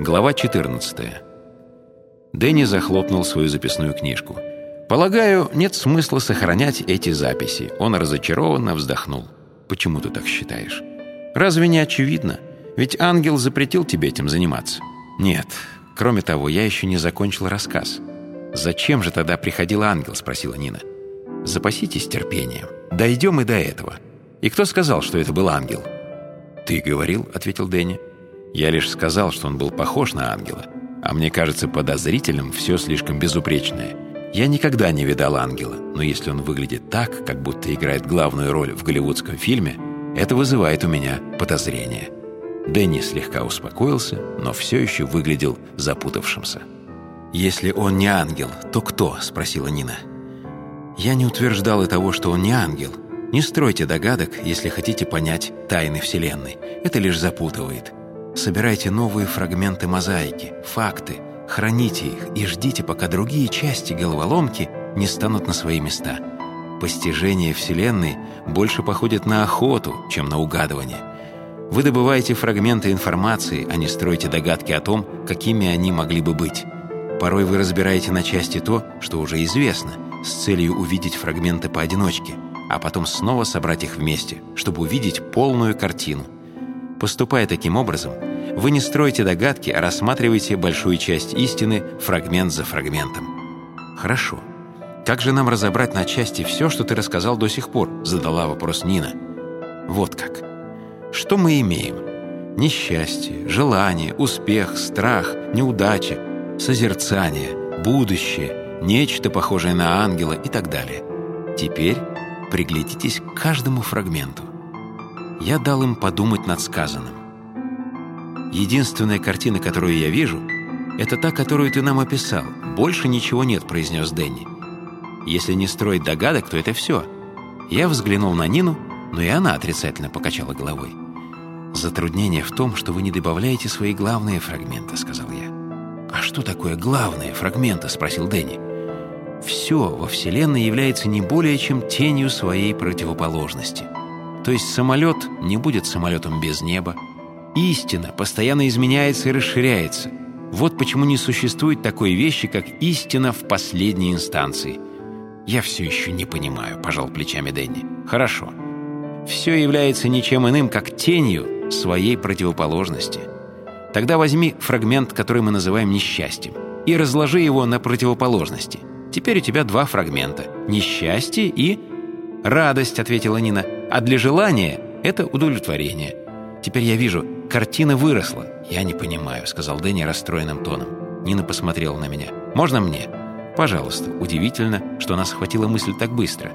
Глава 14. Дэнни захлопнул свою записную книжку. «Полагаю, нет смысла сохранять эти записи». Он разочарованно вздохнул. «Почему ты так считаешь?» «Разве не очевидно? Ведь ангел запретил тебе этим заниматься». «Нет. Кроме того, я еще не закончил рассказ». «Зачем же тогда приходил ангел?» – спросила Нина. «Запаситесь терпением. Дойдем и до этого. И кто сказал, что это был ангел?» «Ты говорил», — ответил Дэнни. «Я лишь сказал, что он был похож на ангела. А мне кажется подозрительным все слишком безупречное. Я никогда не видал ангела, но если он выглядит так, как будто играет главную роль в голливудском фильме, это вызывает у меня подозрение». Дэнни слегка успокоился, но все еще выглядел запутавшимся. «Если он не ангел, то кто?» – спросила Нина. «Я не утверждал и того, что он не ангел», не стройте догадок, если хотите понять тайны Вселенной. Это лишь запутывает. Собирайте новые фрагменты мозаики, факты, храните их и ждите, пока другие части головоломки не станут на свои места. Постижение Вселенной больше походит на охоту, чем на угадывание. Вы добываете фрагменты информации, а не строите догадки о том, какими они могли бы быть. Порой вы разбираете на части то, что уже известно, с целью увидеть фрагменты поодиночке – а потом снова собрать их вместе, чтобы увидеть полную картину. Поступая таким образом, вы не строите догадки, а рассматриваете большую часть истины фрагмент за фрагментом. Хорошо. Как же нам разобрать на части все, что ты рассказал до сих пор? Задала вопрос Нина. Вот как. Что мы имеем? Несчастье, желание, успех, страх, неудача, созерцание, будущее, нечто похожее на ангела и так далее. Теперь приглядитесь к каждому фрагменту. Я дал им подумать над сказанным. Единственная картина, которую я вижу, это та, которую ты нам описал. Больше ничего нет, произнес Дэнни. Если не строить догадок, то это все. Я взглянул на Нину, но и она отрицательно покачала головой. «Затруднение в том, что вы не добавляете свои главные фрагменты», — сказал я. «А что такое главные фрагменты?» — спросил Дэнни все во Вселенной является не более чем тенью своей противоположности. То есть самолет не будет самолетом без неба. Истина постоянно изменяется и расширяется. Вот почему не существует такой вещи, как истина в последней инстанции. «Я все еще не понимаю», — пожал плечами Дэнни. «Хорошо. Все является ничем иным, как тенью своей противоположности. Тогда возьми фрагмент, который мы называем несчастьем, и разложи его на противоположности — Теперь у тебя два фрагмента – несчастье и радость, ответила Нина. А для желания – это удовлетворение. Теперь я вижу, картина выросла. Я не понимаю, сказал Дэнни расстроенным тоном. Нина посмотрела на меня. Можно мне? Пожалуйста. Удивительно, что нас схватила мысль так быстро.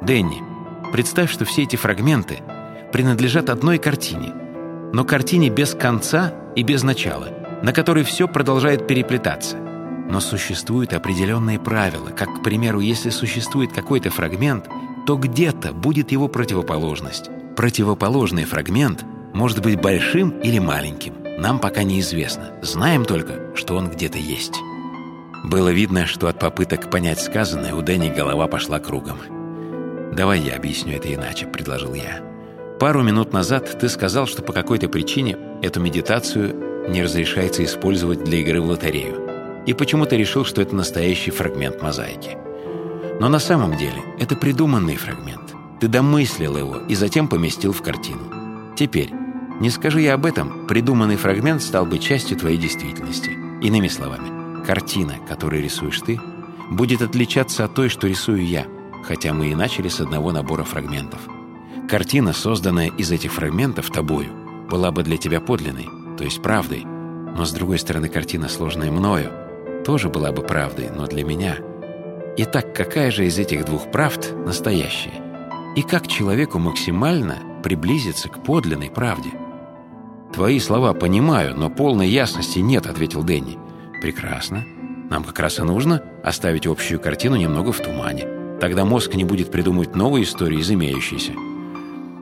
Дэнни, представь, что все эти фрагменты принадлежат одной картине, но картине без конца и без начала, на которой все продолжает переплетаться – но существуют определенные правила, как, к примеру, если существует какой-то фрагмент, то где-то будет его противоположность. Противоположный фрагмент может быть большим или маленьким. Нам пока неизвестно. Знаем только, что он где-то есть. Было видно, что от попыток понять сказанное у Дэнни голова пошла кругом. «Давай я объясню это иначе», — предложил я. «Пару минут назад ты сказал, что по какой-то причине эту медитацию не разрешается использовать для игры в лотерею и почему-то решил, что это настоящий фрагмент мозаики. Но на самом деле это придуманный фрагмент. Ты домыслил его и затем поместил в картину. Теперь, не скажи я об этом, придуманный фрагмент стал бы частью твоей действительности. Иными словами, картина, которую рисуешь ты, будет отличаться от той, что рисую я, хотя мы и начали с одного набора фрагментов. Картина, созданная из этих фрагментов тобою, была бы для тебя подлинной, то есть правдой, но с другой стороны картина, сложная мною, тоже была бы правдой, но для меня. Итак, какая же из этих двух правд настоящая? И как человеку максимально приблизиться к подлинной правде? «Твои слова понимаю, но полной ясности нет», — ответил Дэнни. «Прекрасно. Нам как раз и нужно оставить общую картину немного в тумане. Тогда мозг не будет придумывать новые истории из имеющейся.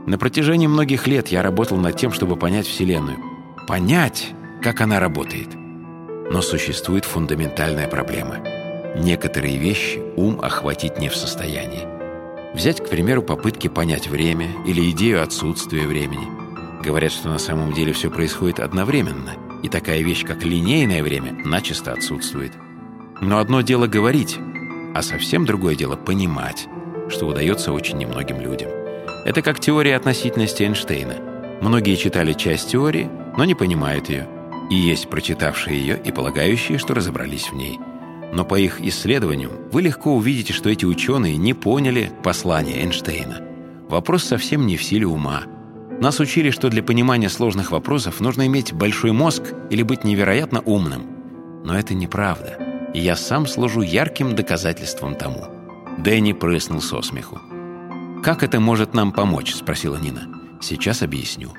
На протяжении многих лет я работал над тем, чтобы понять Вселенную. Понять, как она работает. Но существует фундаментальная проблема. Некоторые вещи ум охватить не в состоянии. Взять, к примеру, попытки понять время или идею отсутствия времени. Говорят, что на самом деле все происходит одновременно. и такая вещь, как линейное время, начисто отсутствует. Но одно дело говорить, а совсем другое дело понимать, что удается очень немногим людям. Это как теория относительности Эйнштейна. Многие читали часть теории, но не понимают ее. И есть прочитавшие ее и полагающие, что разобрались в ней. Но по их исследованиям вы легко увидите, что эти ученые не поняли послание Эйнштейна. Вопрос совсем не в силе ума. Нас учили, что для понимания сложных вопросов нужно иметь большой мозг или быть невероятно умным. Но это неправда. И я сам служу ярким доказательством тому. Дэнни прыснул со смеху. «Как это может нам помочь?» – спросила Нина. «Сейчас объясню».